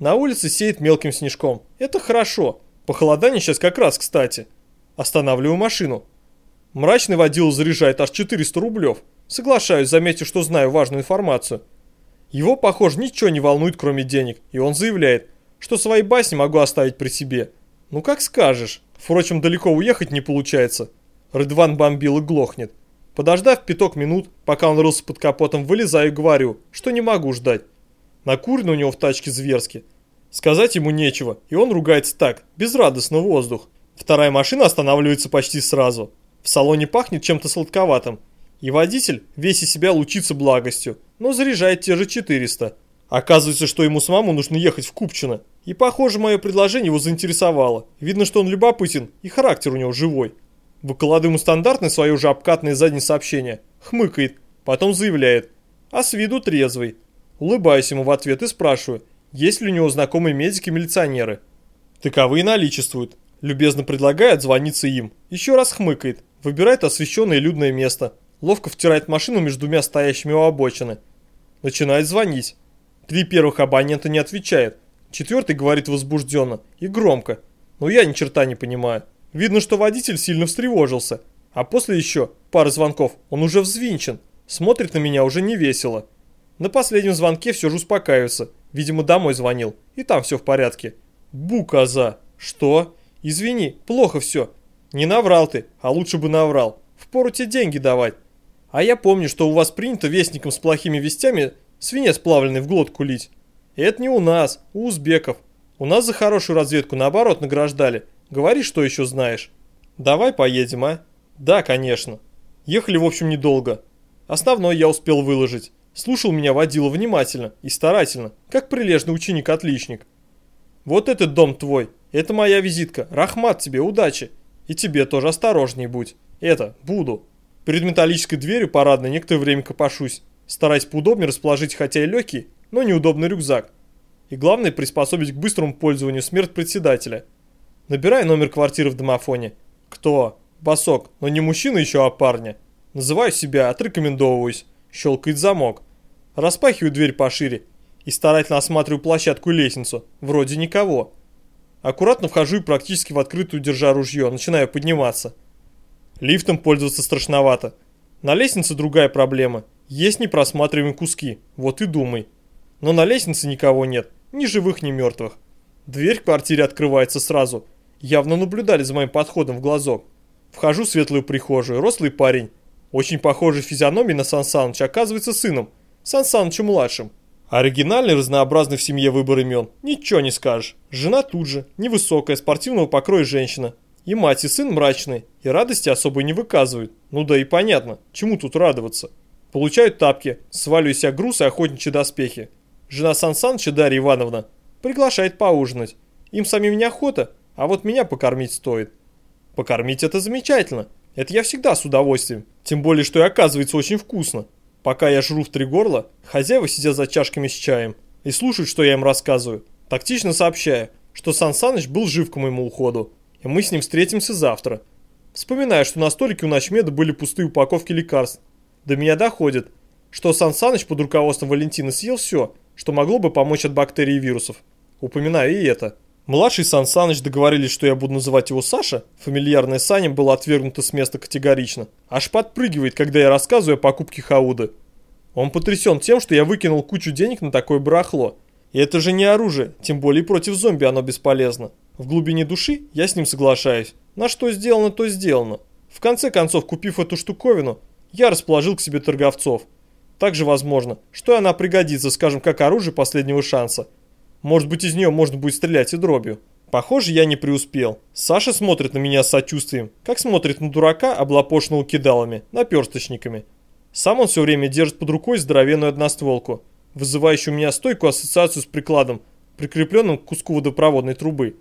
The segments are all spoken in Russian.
На улице сеет мелким снежком. Это хорошо. Похолодание сейчас как раз кстати. Останавливаю машину. Мрачный водил заряжает аж 400 рублев. Соглашаюсь, заметив, что знаю важную информацию. Его, похоже, ничего не волнует, кроме денег, и он заявляет, что свои басни могу оставить при себе. Ну как скажешь. Впрочем, далеко уехать не получается. Рыдван бомбил и глохнет. Подождав пяток минут, пока он рылся под капотом, вылезаю и говорю, что не могу ждать. Накурено у него в тачке зверски. Сказать ему нечего, и он ругается так, безрадостно воздух. Вторая машина останавливается почти сразу. В салоне пахнет чем-то сладковатым. И водитель весь из себя лучится благостью, но заряжает те же 400. Оказывается, что ему самому нужно ехать в Купчино. И похоже, мое предложение его заинтересовало. Видно, что он любопытен, и характер у него живой. Выкладываю ему стандартное свое уже обкатное заднее сообщение. Хмыкает, потом заявляет. А с виду трезвый. Улыбаюсь ему в ответ и спрашиваю, есть ли у него знакомые медики-милиционеры. Таковые наличествуют. Любезно предлагает звониться им. Еще раз хмыкает. Выбирает освещенное людное место. Ловко втирает машину между двумя стоящими у обочины. Начинает звонить. Три первых абонента не отвечает. Четвертый говорит возбужденно и громко. Но я ни черта не понимаю. Видно, что водитель сильно встревожился. А после еще пары звонков он уже взвинчен. Смотрит на меня уже не весело. На последнем звонке все же успокаивается. Видимо, домой звонил. И там все в порядке. Бу, коза. Что? Извини, плохо все. Не наврал ты, а лучше бы наврал. Впору тебе деньги давать. А я помню, что у вас принято вестником с плохими вестями свинец плавленый в глотку лить. Это не у нас, у узбеков. У нас за хорошую разведку наоборот награждали. Говори, что еще знаешь. Давай поедем, а? Да, конечно. Ехали, в общем, недолго. Основное я успел выложить. Слушал меня водила внимательно и старательно, как прилежный ученик-отличник. Вот этот дом твой, это моя визитка. Рахмат тебе, удачи. И тебе тоже осторожней будь. Это, буду. Перед металлической дверью парадной некоторое время копошусь, стараясь поудобнее расположить хотя и легкий, но неудобный рюкзак. И главное приспособить к быстрому пользованию смерть председателя – Набирай номер квартиры в домофоне. Кто? Басок, но не мужчина еще, а парня. Называю себя, отрекомендовываюсь. Щелкает замок. Распахиваю дверь пошире и старательно осматриваю площадку и лестницу. Вроде никого. Аккуратно вхожу и практически в открытую, держа ружье, начинаю подниматься. Лифтом пользоваться страшновато. На лестнице другая проблема. Есть непросматриваемые куски. Вот и думай. Но на лестнице никого нет. Ни живых, ни мертвых. Дверь в квартире открывается сразу – явно наблюдали за моим подходом в глазок. Вхожу в светлую прихожую, рослый парень, очень похожий физиономией на Сан Саныча, оказывается сыном, Сан Санычем младшим. Оригинальный, разнообразный в семье выбор имен, ничего не скажешь. Жена тут же, невысокая, спортивного покроя женщина. И мать, и сын мрачные, и радости особой не выказывают. Ну да и понятно, чему тут радоваться. Получают тапки, сваливаю себя груз и охотничьи доспехи. Жена Сан Саныча, Дарья Ивановна, приглашает поужинать. Им самим неохота, а вот меня покормить стоит. Покормить это замечательно. Это я всегда с удовольствием. Тем более, что и оказывается очень вкусно. Пока я жру в три горла, хозяева сидят за чашками с чаем и слушают, что я им рассказываю. Тактично сообщая, что Сан Саныч был жив к моему уходу, и мы с ним встретимся завтра. Вспоминаю, что на столике у Ночмеда были пустые упаковки лекарств. До меня доходит, что Сан Саныч под руководством Валентины съел все, что могло бы помочь от бактерий и вирусов. Упоминаю и это. Младший Сан Саныч договорились, что я буду называть его Саша. Фамильярное Санем было отвергнуто с места категорично. Аж подпрыгивает, когда я рассказываю о покупке Хауды. Он потрясен тем, что я выкинул кучу денег на такое барахло. И это же не оружие, тем более против зомби оно бесполезно. В глубине души я с ним соглашаюсь. На что сделано, то сделано. В конце концов, купив эту штуковину, я расположил к себе торговцов. Также возможно, что она пригодится, скажем, как оружие последнего шанса – может быть, из нее можно будет стрелять и дробью. Похоже, я не преуспел. Саша смотрит на меня с сочувствием, как смотрит на дурака, облапошенного кидалами, наперсточниками. Сам он все время держит под рукой здоровенную одностволку, вызывающую у меня стойкую ассоциацию с прикладом, прикрепленным к куску водопроводной трубы.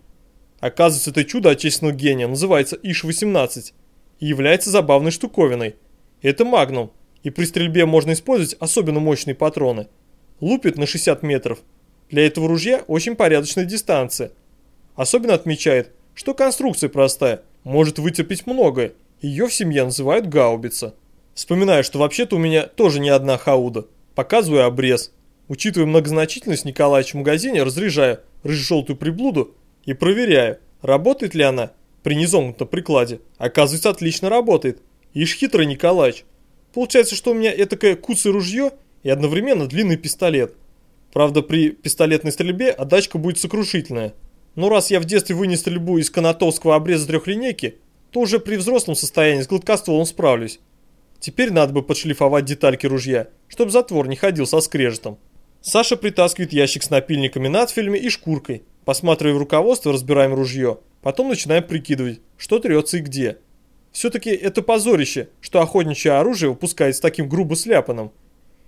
Оказывается, это чудо отечественного гения называется ИШ-18 и является забавной штуковиной. Это магнум, и при стрельбе можно использовать особенно мощные патроны. Лупит на 60 метров, для этого ружья очень порядочная дистанция. Особенно отмечает, что конструкция простая, может вытерпеть многое. Ее в семье называют гаубица. Вспоминаю, что вообще-то у меня тоже не одна хауда. Показываю обрез. Учитывая многозначительность Николаевича в магазине, разряжаю рыжо-желтую приблуду и проверяю, работает ли она при незомкнутом прикладе. Оказывается, отлично работает. Ишь хитрый Николаич. Получается, что у меня этакое куцое ружье и одновременно длинный пистолет. Правда, при пистолетной стрельбе отдачка будет сокрушительная. Но раз я в детстве вынес стрельбу из канатовского обреза трехлинейки, то уже при взрослом состоянии с гладкостволом справлюсь. Теперь надо бы подшлифовать детальки ружья, чтобы затвор не ходил со скрежетом. Саша притаскивает ящик с напильниками надфильме и шкуркой. Посматривая в руководство, разбираем ружье. Потом начинаем прикидывать, что трется и где. Все-таки это позорище, что охотничье оружие выпускает с таким грубо сляпанным.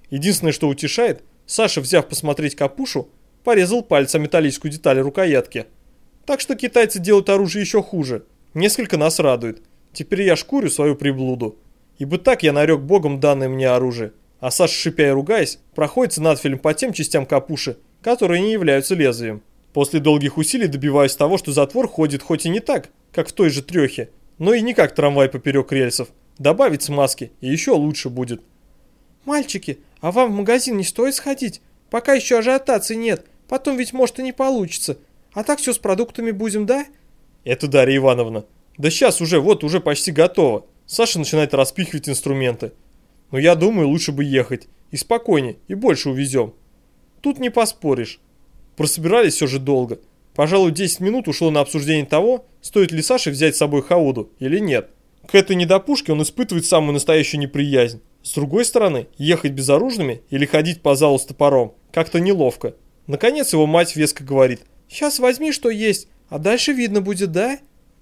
Единственное, что утешает, Саша, взяв посмотреть капушу, порезал пальцем металлическую деталь рукоятки. Так что китайцы делают оружие еще хуже. Несколько нас радует. Теперь я шкурю свою приблуду. Ибо так я нарек богом данное мне оружие. А Саша, шипя и ругаясь, проходится надфилем по тем частям капуши, которые не являются лезвием. После долгих усилий добиваюсь того, что затвор ходит хоть и не так, как в той же трехе, но и не как трамвай поперек рельсов. Добавить смазки, и еще лучше будет. «Мальчики, а вам в магазин не стоит сходить? Пока еще ажиотации нет, потом ведь может и не получится. А так все с продуктами будем, да?» Это Дарья Ивановна. Да сейчас уже, вот уже почти готово. Саша начинает распихивать инструменты. Но я думаю, лучше бы ехать. И спокойнее, и больше увезем. Тут не поспоришь. Прособирались все же долго. Пожалуй, 10 минут ушло на обсуждение того, стоит ли Саше взять с собой Хауду или нет. К этой недопушке он испытывает самую настоящую неприязнь. С другой стороны, ехать безоружными или ходить по залу с топором как-то неловко. Наконец его мать веско говорит. «Сейчас возьми, что есть, а дальше видно будет, да?»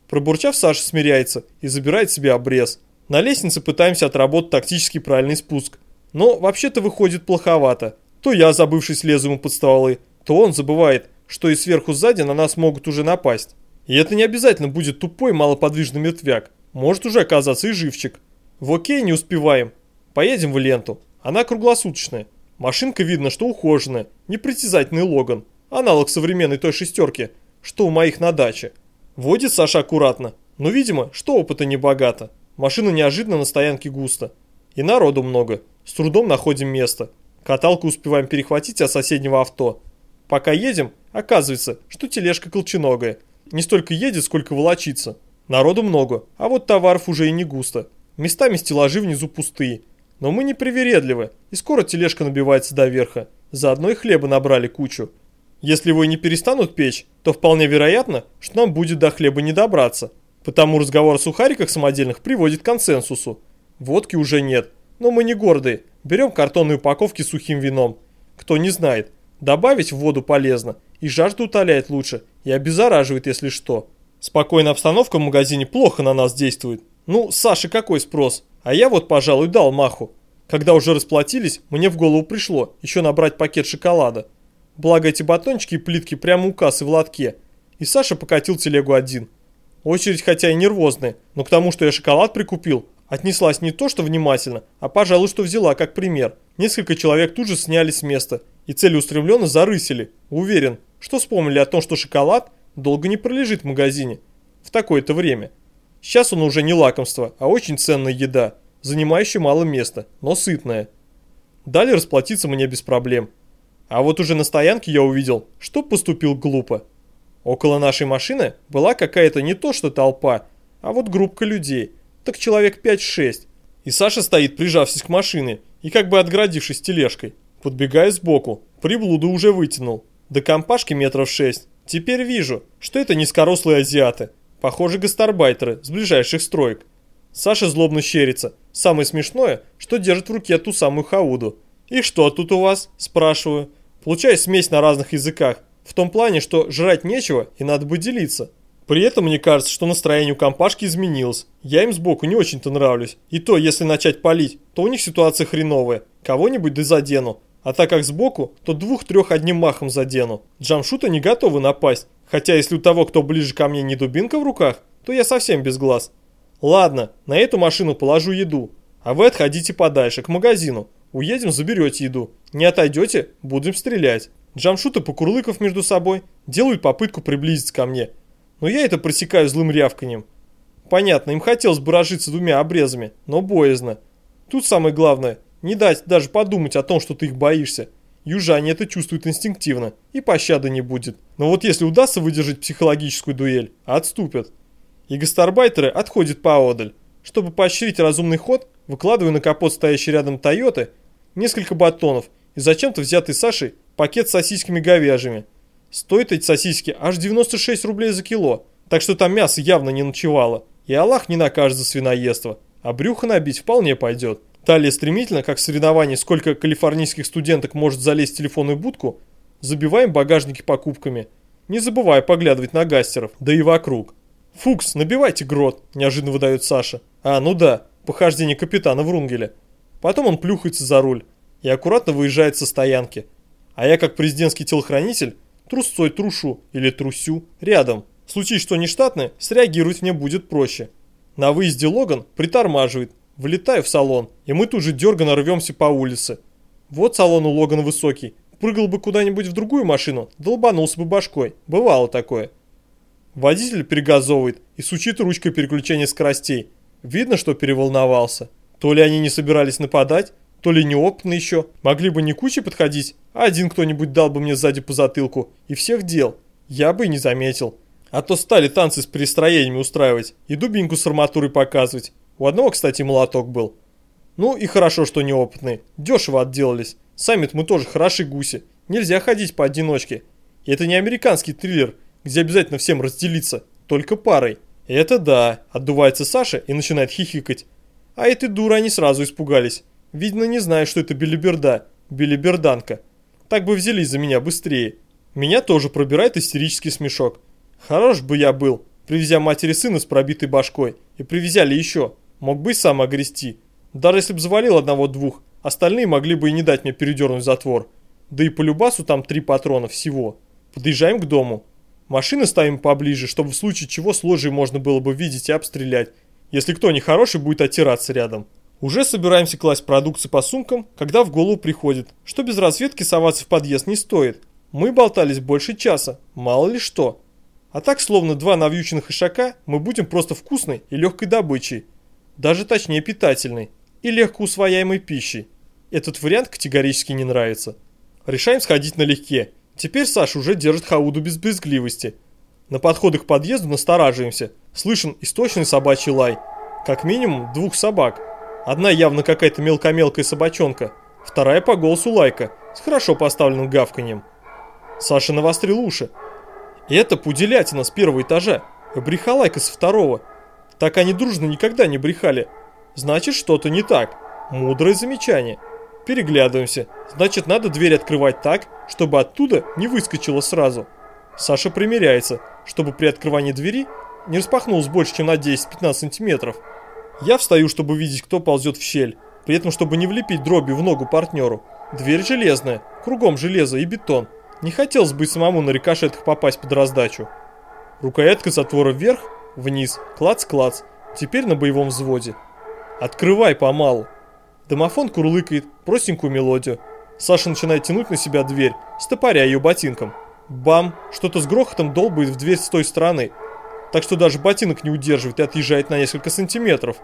Пробурчав, Саша смиряется и забирает себе обрез. На лестнице пытаемся отработать тактически правильный спуск. Но вообще-то выходит плоховато. То я, забывшись, лезу ему под стволы, то он забывает, что и сверху сзади на нас могут уже напасть. И это не обязательно будет тупой малоподвижный мертвяк. Может уже оказаться и живчик. В окей не успеваем. Поедем в ленту. Она круглосуточная. Машинка видно, что ухоженная. Непритязательный Логан. Аналог современной той шестерки, что у моих на даче. Водит Саша аккуратно. Но, видимо, что опыта не богато. Машина неожиданно на стоянке густо. И народу много. С трудом находим место. Каталку успеваем перехватить от соседнего авто. Пока едем, оказывается, что тележка колченогая. Не столько едет, сколько волочится. Народу много, а вот товаров уже и не густо. Местами стеллажи внизу пустые. Но мы не привередливы, и скоро тележка набивается до верха. Заодно и хлеба набрали кучу. Если его и не перестанут печь, то вполне вероятно, что нам будет до хлеба не добраться. Потому разговор о сухариках самодельных приводит к консенсусу. Водки уже нет, но мы не гордые. Берем картонные упаковки с сухим вином. Кто не знает, Добавить в воду полезно, и жажду утоляет лучше, и обеззараживает, если что. Спокойная обстановка в магазине плохо на нас действует. Ну, Саше какой спрос? А я вот, пожалуй, дал маху. Когда уже расплатились, мне в голову пришло еще набрать пакет шоколада. Благо эти батончики и плитки прямо у кассы в лотке. И Саша покатил телегу один. Очередь хотя и нервозная, но к тому, что я шоколад прикупил, отнеслась не то что внимательно, а пожалуй, что взяла как пример. Несколько человек тут же сняли с места и целеустремленно зарысили. Уверен, что вспомнили о том, что шоколад долго не пролежит в магазине в такое-то время. Сейчас он уже не лакомство, а очень ценная еда, занимающая мало места, но сытная. Далее расплатиться мне без проблем. А вот уже на стоянке я увидел, что поступил глупо. Около нашей машины была какая-то не то что толпа, а вот группка людей, так человек 5-6. И Саша стоит, прижавшись к машине и как бы отгородившись тележкой. Подбегаю сбоку, приблуду уже вытянул. До компашки метров шесть. Теперь вижу, что это низкорослые азиаты. Похоже, гастарбайтеры с ближайших строек. Саша злобно щерится. Самое смешное, что держит в руке ту самую хауду. «И что тут у вас?» – спрашиваю. Получаю смесь на разных языках. В том плане, что жрать нечего и надо бы делиться. При этом мне кажется, что настроение у компашки изменилось. Я им сбоку не очень-то нравлюсь. И то, если начать палить, то у них ситуация хреновая. Кого-нибудь да задену. А так как сбоку, то двух-трех одним махом задену. Джамшута не готовы напасть, хотя если у того, кто ближе ко мне, не дубинка в руках, то я совсем без глаз. Ладно, на эту машину положу еду, а вы отходите подальше, к магазину. Уедем, заберете еду. Не отойдете, будем стрелять. Джамшуты, покурлыков между собой, делают попытку приблизиться ко мне. Но я это просекаю злым рявканьем. Понятно, им хотелось бы разжиться двумя обрезами, но боязно. Тут самое главное – не дать даже подумать о том, что ты их боишься. Южане это чувствуют инстинктивно, и пощады не будет. Но вот если удастся выдержать психологическую дуэль, отступят. И гастарбайтеры отходят поодаль. Чтобы поощрить разумный ход, выкладываю на капот стоящей рядом Тойоты несколько батонов и зачем-то взятый Сашей пакет с сосисками говяжьими. Стоят эти сосиски аж 96 рублей за кило, так что там мясо явно не ночевало. И Аллах не накажет за свиноедство, а брюхо набить вполне пойдет. Далее стремительно, как в соревновании, сколько калифорнийских студенток может залезть в телефонную будку, забиваем багажники покупками, не забывая поглядывать на гастеров, да и вокруг. «Фукс, набивайте грот», – неожиданно выдает Саша. «А, ну да, похождение капитана Врунгеля». Потом он плюхается за руль и аккуратно выезжает со стоянки. А я, как президентский телохранитель, трусцой трушу или трусю рядом. В случае, что нештатное, среагировать мне будет проще. На выезде Логан притормаживает, влетаю в салон, и мы тут же дерганно рвемся по улице. Вот салон у Логана высокий. Прыгал бы куда-нибудь в другую машину, долбанулся бы башкой. Бывало такое. Водитель перегазовывает и сучит ручкой переключения скоростей. Видно, что переволновался. То ли они не собирались нападать, то ли неопытны еще. Могли бы не кучей подходить, а один кто-нибудь дал бы мне сзади по затылку. И всех дел. Я бы и не заметил. А то стали танцы с перестроениями устраивать и дубинку с арматурой показывать. У одного, кстати, молоток был. Ну и хорошо, что неопытные. Дешево отделались. Сами-то мы тоже хороши гуси. Нельзя ходить поодиночке. И это не американский триллер, где обязательно всем разделиться, только парой. Это да, отдувается Саша и начинает хихикать. А эти дуры они сразу испугались. Видно, не знаю, что это билиберда, билиберданка. Так бы взялись за меня быстрее. Меня тоже пробирает истерический смешок. Хорош бы я был, привезя матери сына с пробитой башкой. И привезя ли еще. Мог бы и сам огрести. Даже если бы завалил одного-двух, остальные могли бы и не дать мне передернуть затвор. Да и по любасу там три патрона всего. Подъезжаем к дому. Машины ставим поближе, чтобы в случае чего с ложей можно было бы видеть и обстрелять, если кто нехороший будет оттираться рядом. Уже собираемся класть продукцию по сумкам, когда в голову приходит, что без разведки соваться в подъезд не стоит. Мы болтались больше часа, мало ли что. А так, словно два навьюченных ишака, мы будем просто вкусной и легкой добычей. Даже точнее питательной и легко усвояемой пищей. Этот вариант категорически не нравится. Решаем сходить налегке Теперь Саша уже держит хауду без брезгливости. На подходах к подъезду настораживаемся. Слышен источный собачий лай. Как минимум двух собак. Одна явно какая-то мелкомелкая собачонка. Вторая по голосу лайка, с хорошо поставленным гавканьем. Саша навострил уши. Это пуделятина с первого этажа. Брехалайка со второго. Так они дружно никогда не брехали. Значит, что-то не так. Мудрое замечание. Переглядываемся. Значит, надо дверь открывать так, чтобы оттуда не выскочило сразу. Саша примеряется, чтобы при открывании двери не распахнулось больше, чем на 10-15 сантиметров. Я встаю, чтобы видеть, кто ползет в щель, при этом, чтобы не влепить дробью в ногу партнеру. Дверь железная, кругом железо и бетон. Не хотелось бы самому на рикошетах попасть под раздачу. Рукоятка затвора вверх, вниз, клац-клац. Теперь на боевом взводе. Открывай помалу. Домофон курлыкает простенькую мелодию. Саша начинает тянуть на себя дверь, стопоря ее ботинком. Бам! Что-то с грохотом долбает в дверь с той стороны. Так что даже ботинок не удерживает и отъезжает на несколько сантиметров.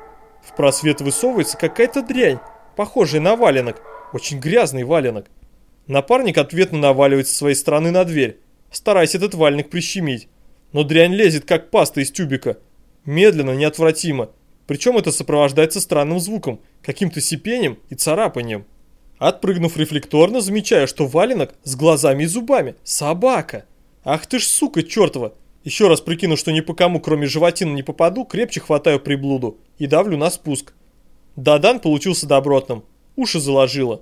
В просвет высовывается какая-то дрянь, похожая на валенок. Очень грязный валенок. Напарник ответно наваливается с своей стороны на дверь, стараясь этот валенок прищемить. Но дрянь лезет, как паста из тюбика. Медленно, неотвратимо. Причем это сопровождается странным звуком, каким-то сипением и царапанием. Отпрыгнув рефлекторно, замечаю, что валенок с глазами и зубами. Собака! Ах ты ж сука чертова! Еще раз прикину, что ни по кому, кроме животины, не попаду, крепче хватаю приблуду и давлю на спуск. Дадан получился добротным. Уши заложило.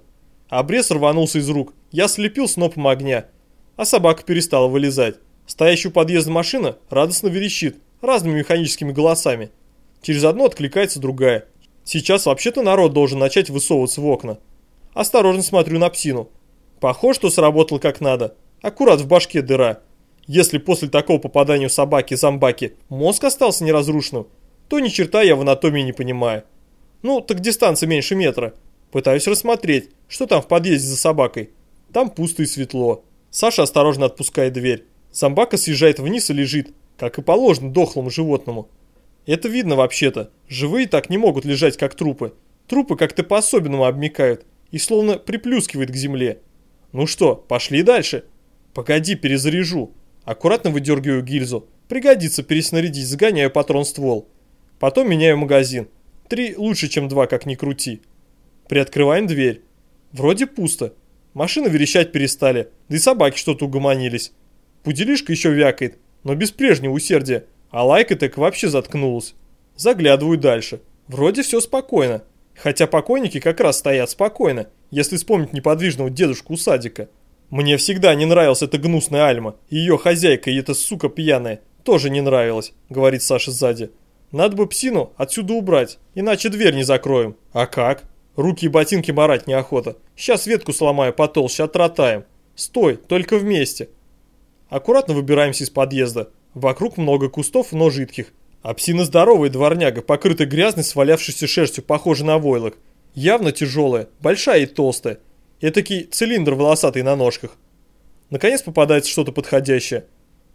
Обрез рванулся из рук. Я слепил снопом огня. А собака перестала вылезать. Стоящая у подъезда машина радостно верещит разными механическими голосами. Через одно откликается другая. Сейчас вообще-то народ должен начать высовываться в окна. Осторожно смотрю на псину. Похоже, что сработал как надо. Аккурат в башке дыра. Если после такого попадания у собаки-зомбаки мозг остался неразрушенным, то ни черта я в анатомии не понимаю. Ну, так дистанция меньше метра. Пытаюсь рассмотреть, что там в подъезде за собакой. Там пусто и светло. Саша осторожно отпускает дверь. Зомбака съезжает вниз и лежит, как и положено дохлому животному. Это видно вообще-то. Живые так не могут лежать, как трупы. Трупы как-то по-особенному обмекают и словно приплюскивает к земле. Ну что, пошли дальше? Погоди, перезаряжу. Аккуратно выдергиваю гильзу. Пригодится переснарядить, загоняю патрон ствол. Потом меняю магазин. Три лучше, чем два, как ни крути. Приоткрываем дверь. Вроде пусто. Машины верещать перестали, да и собаки что-то угомонились. Пуделишка еще вякает, но без прежнего усердия, а лайка так вообще заткнулась. Заглядываю дальше. Вроде все спокойно. Хотя покойники как раз стоят спокойно, если вспомнить неподвижного дедушку у садика. Мне всегда не нравилась эта гнусная Альма, ее хозяйка и эта сука пьяная тоже не нравилась, говорит Саша сзади. Надо бы псину отсюда убрать, иначе дверь не закроем. А как? Руки и ботинки марать неохота. Сейчас ветку сломаю потолще, отротаем. Стой, только вместе. Аккуратно выбираемся из подъезда. Вокруг много кустов, но жидких. А псина здоровая дворняга, покрытая грязной свалявшейся шерстью, похожа на войлок. Явно тяжелая, большая и толстая. Этакий цилиндр волосатый на ножках. Наконец попадается что-то подходящее.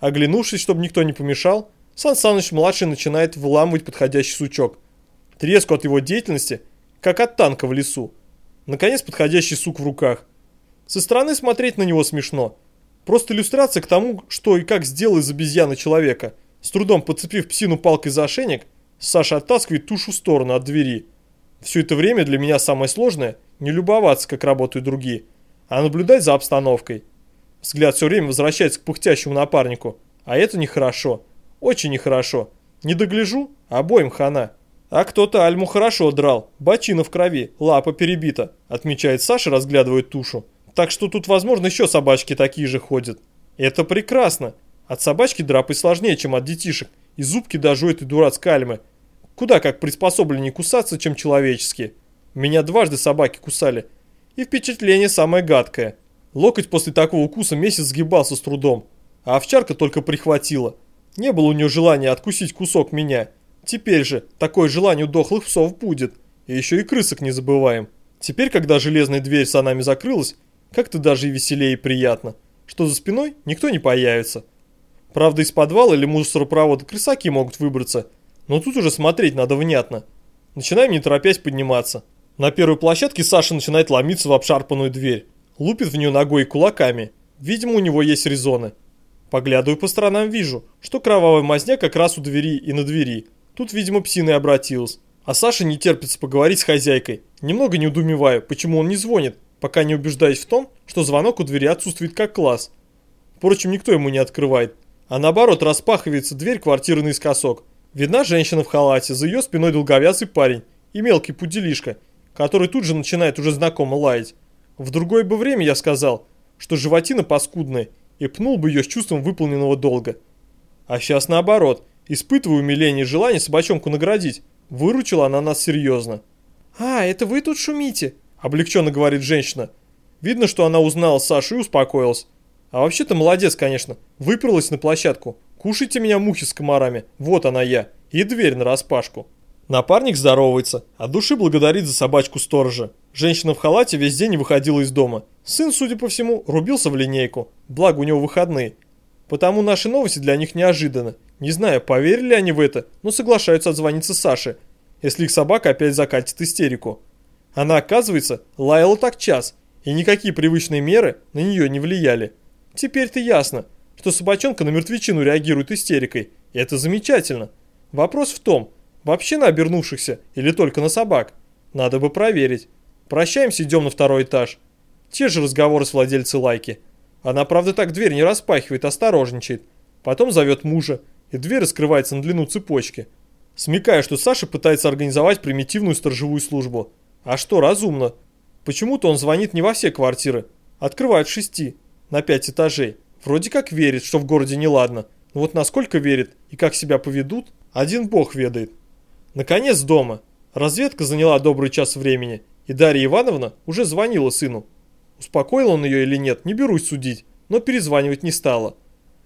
Оглянувшись, чтобы никто не помешал, Сан Саныч-младший начинает вламывать подходящий сучок. Треску от его деятельности, как от танка в лесу. Наконец подходящий сук в руках. Со стороны смотреть на него смешно. Просто иллюстрация к тому, что и как сделал из обезьяны человека. С трудом подцепив псину палкой за ошейник, Саша оттаскивает тушу в сторону от двери. Все это время для меня самое сложное – не любоваться, как работают другие, а наблюдать за обстановкой. Взгляд все время возвращается к пыхтящему напарнику, а это нехорошо. Очень нехорошо. Не догляжу, обоим хана. А кто-то Альму хорошо драл, бочина в крови, лапа перебита, отмечает Саша, разглядывая тушу. Так что тут, возможно, еще собачки такие же ходят. Это прекрасно. От собачки драпать сложнее, чем от детишек, и зубки даже у этой дурацкой Альмы. Куда как приспособленнее кусаться, чем человеческие. Меня дважды собаки кусали. И впечатление самое гадкое. Локоть после такого укуса месяц сгибался с трудом, а овчарка только прихватила. Не было у нее желания откусить кусок меня. Теперь же такое желание у дохлых псов будет. И еще и крысок не забываем. Теперь, когда железная дверь за нами закрылась, как-то даже и веселее и приятно, что за спиной никто не появится. Правда, из подвала или мусоропровода крысаки могут выбраться, но тут уже смотреть надо внятно. Начинаем не торопясь подниматься. На первой площадке Саша начинает ломиться в обшарпанную дверь. Лупит в нее ногой и кулаками. Видимо, у него есть резоны. Поглядываю по сторонам, вижу, что кровавая мазня как раз у двери и на двери. Тут, видимо, псина и обратилась. А Саша не терпится поговорить с хозяйкой. Немного не удумеваю, почему он не звонит, пока не убеждаюсь в том, что звонок у двери отсутствует как класс. Впрочем, никто ему не открывает. А наоборот, распахивается дверь квартиры наискосок. Видна женщина в халате, за ее спиной долговязый парень и мелкий пуделишка, который тут же начинает уже знакомо лаять. В другое бы время я сказал, что животина паскудная, и пнул бы ее с чувством выполненного долга. А сейчас наоборот, испытываю умиление и желание собачонку наградить. Выручила она нас серьезно. «А, это вы тут шумите?» – облегченно говорит женщина. Видно, что она узнала Сашу и успокоилась. А вообще-то молодец, конечно. Выперлась на площадку. Кушайте меня мухи с комарами. Вот она я. И дверь нараспашку. Напарник здоровается, от души благодарит за собачку сторожа. Женщина в халате весь день выходила из дома. Сын, судя по всему, рубился в линейку, благо у него выходные. Потому наши новости для них неожиданны. Не знаю, поверили они в это, но соглашаются отзвониться Саше, если их собака опять закатит истерику. Она, оказывается, лаяла так час, и никакие привычные меры на нее не влияли. Теперь-то ясно, что собачонка на мертвечину реагирует истерикой, и это замечательно. Вопрос в том, Вообще на обернувшихся или только на собак? Надо бы проверить. Прощаемся, идем на второй этаж. Те же разговоры с владельцей лайки. Она, правда, так дверь не распахивает, осторожничает. Потом зовет мужа, и дверь раскрывается на длину цепочки. Смекая, что Саша пытается организовать примитивную сторожевую службу. А что, разумно. Почему-то он звонит не во все квартиры. Открывает шести, на пять этажей. Вроде как верит, что в городе неладно. Но вот насколько верит и как себя поведут, один бог ведает. Наконец дома. Разведка заняла добрый час времени, и Дарья Ивановна уже звонила сыну. Успокоил он ее или нет, не берусь судить, но перезванивать не стала.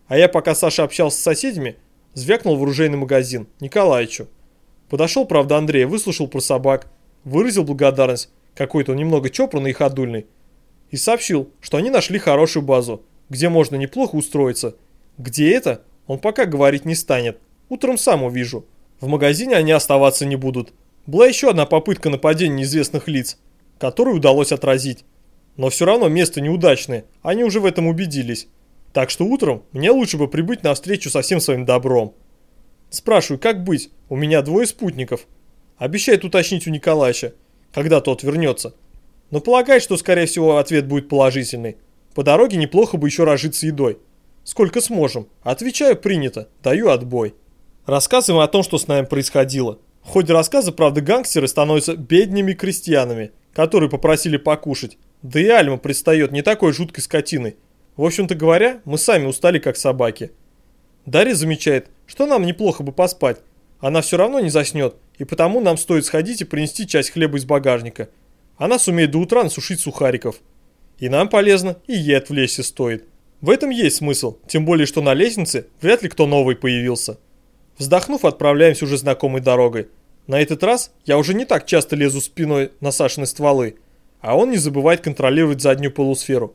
А я, пока Саша общался с соседями, звякнул в оружейный магазин Николаевичу. Подошел, правда, Андрей, выслушал про собак, выразил благодарность, какой-то немного чопорный и ходульный, и сообщил, что они нашли хорошую базу, где можно неплохо устроиться. Где это, он пока говорить не станет, утром сам увижу. В магазине они оставаться не будут. Была еще одна попытка нападения неизвестных лиц, которую удалось отразить. Но все равно место неудачное, они уже в этом убедились. Так что утром мне лучше бы прибыть на встречу со всем своим добром. Спрашиваю, как быть? У меня двое спутников. Обещает уточнить у Николаевича, когда тот вернется. Но полагает, что, скорее всего, ответ будет положительный. По дороге неплохо бы еще разжиться едой. Сколько сможем. Отвечаю, принято. Даю отбой. Рассказываем о том, что с нами происходило. В ходе рассказа, правда, гангстеры становятся бедными крестьянами, которые попросили покушать. Да и Альма предстает не такой жуткой скотиной. В общем-то говоря, мы сами устали как собаки. Дарья замечает, что нам неплохо бы поспать. Она все равно не заснет, и потому нам стоит сходить и принести часть хлеба из багажника. Она сумеет до утра насушить сухариков. И нам полезно, и ей отвлечься стоит. В этом есть смысл, тем более, что на лестнице вряд ли кто новый появился. Вздохнув, отправляемся уже знакомой дорогой. На этот раз я уже не так часто лезу спиной на Сашины стволы, а он не забывает контролировать заднюю полусферу.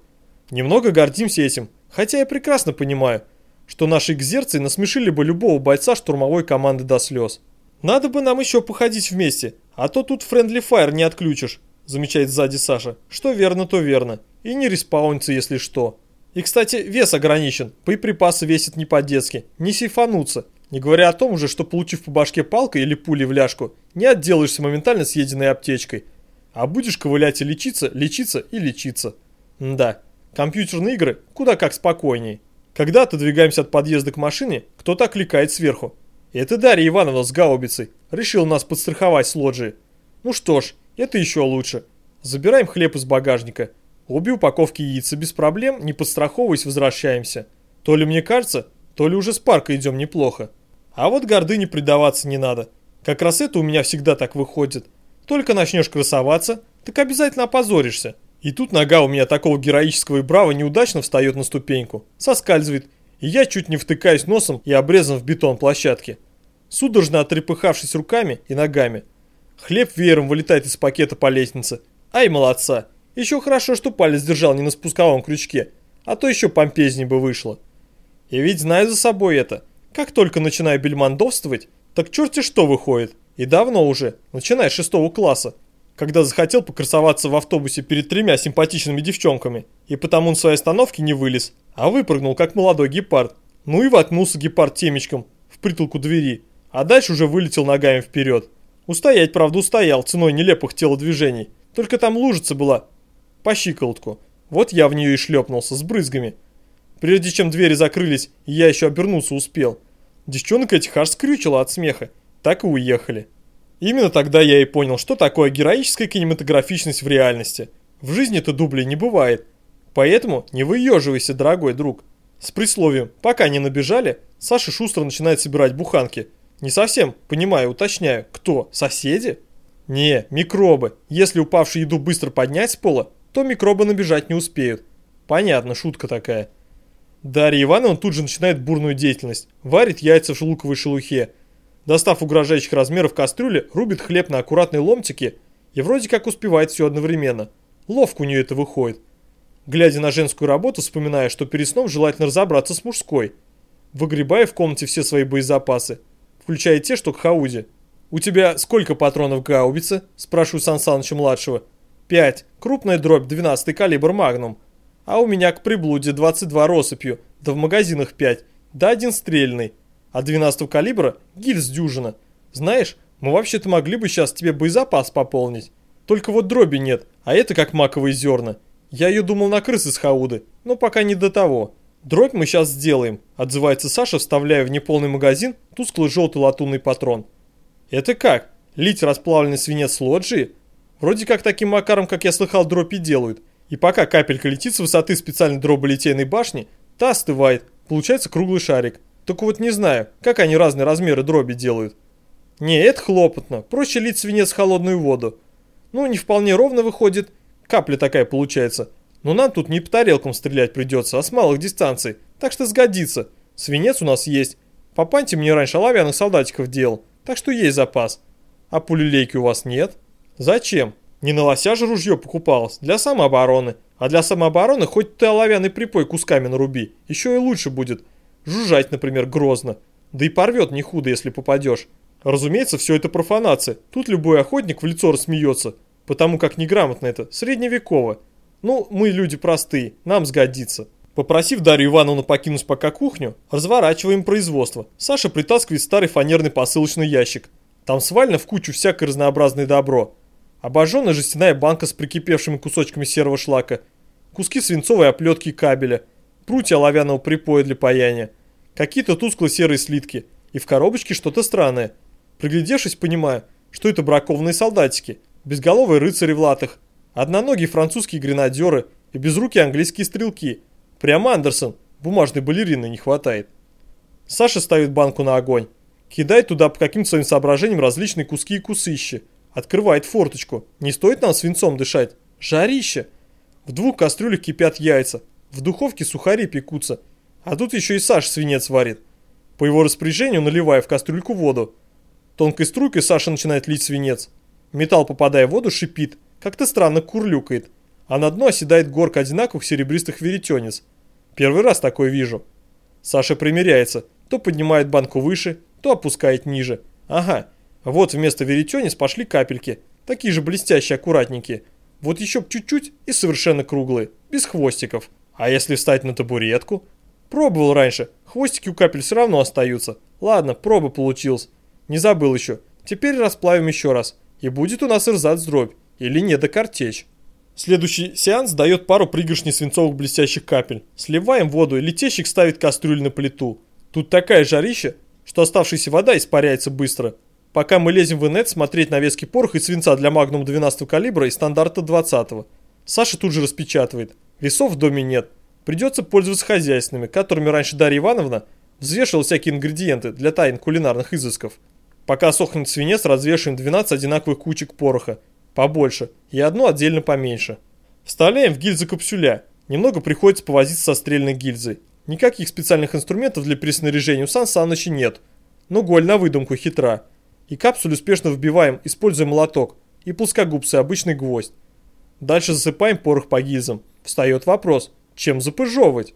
Немного гордимся этим, хотя я прекрасно понимаю, что наши экзерции насмешили бы любого бойца штурмовой команды до слез. Надо бы нам еще походить вместе, а то тут френдли фаер не отключишь, замечает сзади Саша. Что верно, то верно. И не респаунится, если что. И, кстати, вес ограничен, боеприпасы весят не по-детски, не сейфануться. Не говоря о том уже, что получив по башке палкой или пулей в ляжку, не отделаешься моментально съеденной аптечкой. А будешь ковылять и лечиться, лечиться и лечиться. М да, компьютерные игры куда как спокойней. Когда отодвигаемся от подъезда к машине, кто-то окликает сверху. Это Дарья Ивановна с гаубицей. Решил нас подстраховать с лоджии. Ну что ж, это еще лучше. Забираем хлеб из багажника. Обе упаковки яиц без проблем, не подстраховываясь, возвращаемся. То ли мне кажется, то ли уже с парка идем неплохо. А вот гордыне предаваться не надо. Как раз это у меня всегда так выходит. Только начнешь красоваться, так обязательно опозоришься. И тут нога у меня такого героического и браво неудачно встает на ступеньку, соскальзывает, и я чуть не втыкаюсь носом и обрезан в бетон площадки. Судорожно отрепыхавшись руками и ногами. Хлеб веером вылетает из пакета по лестнице. Ай, молодца. Еще хорошо, что палец держал не на спусковом крючке, а то еще помпезней бы вышло. Я ведь знаю за собой это. Как только начинаю бельмандовствовать, так черти что выходит. И давно уже, начиная с шестого класса, когда захотел покрасоваться в автобусе перед тремя симпатичными девчонками, и потому на своей остановке не вылез, а выпрыгнул, как молодой гепард. Ну и воткнулся гепард темечком в притолку двери, а дальше уже вылетел ногами вперед. Устоять, правда, устоял ценой нелепых телодвижений, только там лужица была по щиколотку. Вот я в нее и шлепнулся с брызгами. Прежде чем двери закрылись, я еще обернуться успел. Девчонок этих аж скрючило от смеха. Так и уехали. Именно тогда я и понял, что такое героическая кинематографичность в реальности. В жизни-то дублей не бывает. Поэтому не выеживайся, дорогой друг. С присловием «пока не набежали», Саша шустро начинает собирать буханки. Не совсем, понимаю, уточняю, кто, соседи? Не, микробы. Если упавшую еду быстро поднять с пола, то микробы набежать не успеют. Понятно, шутка такая. Дарья Ивановна тут же начинает бурную деятельность. Варит яйца в луковой шелухе. Достав угрожающих размеров кастрюли, рубит хлеб на аккуратные ломтики и вроде как успевает все одновременно. Ловко у нее это выходит. Глядя на женскую работу, вспоминая, что перед сном желательно разобраться с мужской. Выгребая в комнате все свои боезапасы, включая те, что к хаузе. «У тебя сколько патронов гаубицы?» – спрашиваю Сан Саныча младшего. «Пять. Крупная дробь, 12 калибр Магнум а у меня к приблуде 22 россыпью, да в магазинах 5, да один стрельный. А 12 калибра гильз дюжина. Знаешь, мы вообще-то могли бы сейчас тебе боезапас пополнить. Только вот дроби нет, а это как маковые зерна. Я ее думал на крысы с хауды, но пока не до того. Дробь мы сейчас сделаем, отзывается Саша, вставляя в неполный магазин тусклый желтый латунный патрон. Это как? Лить расплавленный свинец лоджии? Вроде как таким макаром, как я слыхал, дропи делают. И пока капелька летит с высоты специальной дроболитейной башни, та остывает, получается круглый шарик. Только вот не знаю, как они разные размеры дроби делают. Не, это хлопотно, проще лить свинец в холодную воду. Ну, не вполне ровно выходит, капля такая получается. Но нам тут не по тарелкам стрелять придется, а с малых дистанций, так что сгодится. Свинец у нас есть. Папанти мне раньше оловянных солдатиков делал, так что есть запас. А пулелейки у вас нет? Зачем? Не на лося же ружье покупалось, для самообороны. А для самообороны хоть ты оловянный припой кусками наруби, еще и лучше будет. Жужжать, например, грозно. Да и порвет не худо, если попадешь. Разумеется, все это профанация. Тут любой охотник в лицо рассмеется, потому как неграмотно это, средневеково. Ну, мы люди простые, нам сгодится. Попросив Дарью Ивановну покинуть пока кухню, разворачиваем производство. Саша притаскивает старый фанерный посылочный ящик. Там свалено в кучу всякое разнообразное добро. Обожженная жестяная банка с прикипевшими кусочками серого шлака, куски свинцовой оплетки кабеля, прутья оловянного припоя для паяния, какие-то тускло-серые слитки и в коробочке что-то странное. Приглядевшись, понимаю, что это бракованные солдатики, безголовые рыцари в латах, одноногие французские гренадеры и безрукие английские стрелки. Прямо Андерсон, бумажной балерины не хватает. Саша ставит банку на огонь, кидает туда по каким-то своим соображениям различные куски и кусыщи, открывает форточку. Не стоит нам свинцом дышать. Жарище! В двух кастрюлях кипят яйца, в духовке сухари пекутся, а тут еще и Саша свинец варит. По его распоряжению наливая в кастрюльку воду. Тонкой струйкой Саша начинает лить свинец. Металл, попадая в воду, шипит, как-то странно курлюкает, а на дно оседает горка одинаковых серебристых веретенец. Первый раз такое вижу. Саша примеряется, то поднимает банку выше, то опускает ниже. Ага, вот вместо веретенец пошли капельки, такие же блестящие, аккуратненькие. Вот еще чуть-чуть и совершенно круглые, без хвостиков. А если встать на табуретку? Пробовал раньше, хвостики у капель все равно остаются. Ладно, проба получилась. Не забыл еще. Теперь расплавим еще раз. И будет у нас эрзац дробь. Или недокартечь. Следующий сеанс дает пару пригоршней свинцовых блестящих капель. Сливаем воду и летящик ставит кастрюль на плиту. Тут такая жарища, что оставшаяся вода испаряется быстро. Пока мы лезем в инет смотреть на веский порох и свинца для магнум 12 калибра и стандарта 20 -го. Саша тут же распечатывает. Весов в доме нет. Придется пользоваться хозяйственными, которыми раньше Дарья Ивановна взвешивала всякие ингредиенты для тайн кулинарных изысков. Пока сохнет свинец, развешиваем 12 одинаковых кучек пороха, побольше, и одну отдельно поменьше. Вставляем в гильзы капсюля. Немного приходится повозиться со стрельной гильзой. Никаких специальных инструментов для переснаряжения у Сан Саныча нет. Но голь на выдумку хитра. И капсулю успешно вбиваем, используя молоток и плоскогубцы обычный гвоздь. Дальше засыпаем порох по гильзам. Встает вопрос, чем запыжевывать?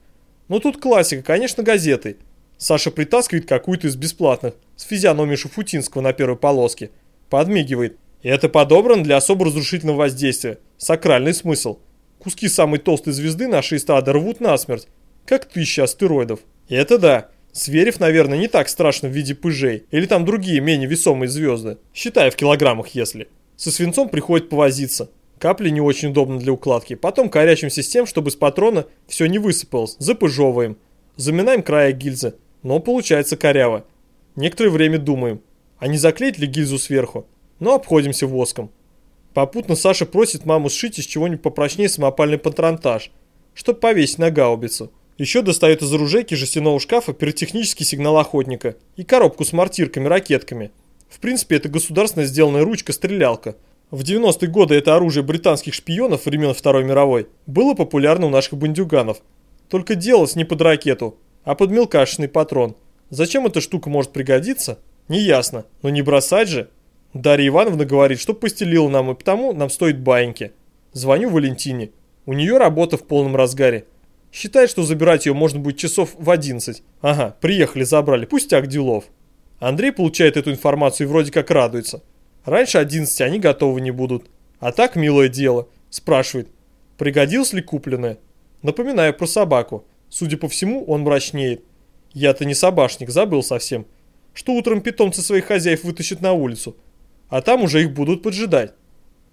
Ну тут классика, конечно, газетой. Саша притаскивает какую-то из бесплатных, с физиономией Шуфутинского на первой полоске. Подмигивает. И это подобрано для особо разрушительного воздействия. Сакральный смысл. Куски самой толстой звезды нашей эстрады рвут насмерть, как тысяча астероидов. И это да. Сверев, наверное, не так страшно в виде пыжей. Или там другие, менее весомые звезды. Считая в килограммах, если. Со свинцом приходит повозиться. Капли не очень удобны для укладки. Потом корячимся с тем, чтобы с патрона все не высыпалось. Запыжевываем. Заминаем края гильзы. Но получается коряво. Некоторое время думаем, а не заклеить ли гильзу сверху? Но обходимся воском. Попутно Саша просит маму сшить из чего-нибудь попрочнее самопальный патронтаж, чтобы повесить на гаубицу. Еще достает из оружейки жестяного шкафа пиротехнический сигнал охотника и коробку с мортирками-ракетками. В принципе, это государственная сделанная ручка-стрелялка – в 90-е годы это оружие британских шпионов времен Второй мировой было популярно у наших бандюганов. Только делалось не под ракету, а под мелкашечный патрон. Зачем эта штука может пригодиться, неясно, но не бросать же. Дарья Ивановна говорит, что постелила нам и потому нам стоит баиньки. Звоню Валентине. У нее работа в полном разгаре. Считает, что забирать ее можно будет часов в 11. Ага, приехали, забрали, пустяк делов. Андрей получает эту информацию и вроде как радуется. Раньше 11 они готовы не будут. А так, милое дело, спрашивает, пригодилось ли купленное? Напоминаю про собаку. Судя по всему, он мрачнеет. Я-то не собашник, забыл совсем. Что утром питомцы своих хозяев вытащат на улицу. А там уже их будут поджидать.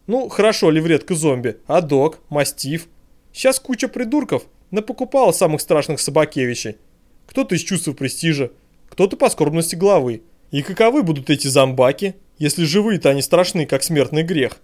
Ну, хорошо, левретка зомби, а дог, мастиф. Сейчас куча придурков напокупала самых страшных собакевичей. Кто-то из чувства престижа, кто-то по скорбности головы. И каковы будут эти зомбаки? Если живые-то они страшны, как смертный грех.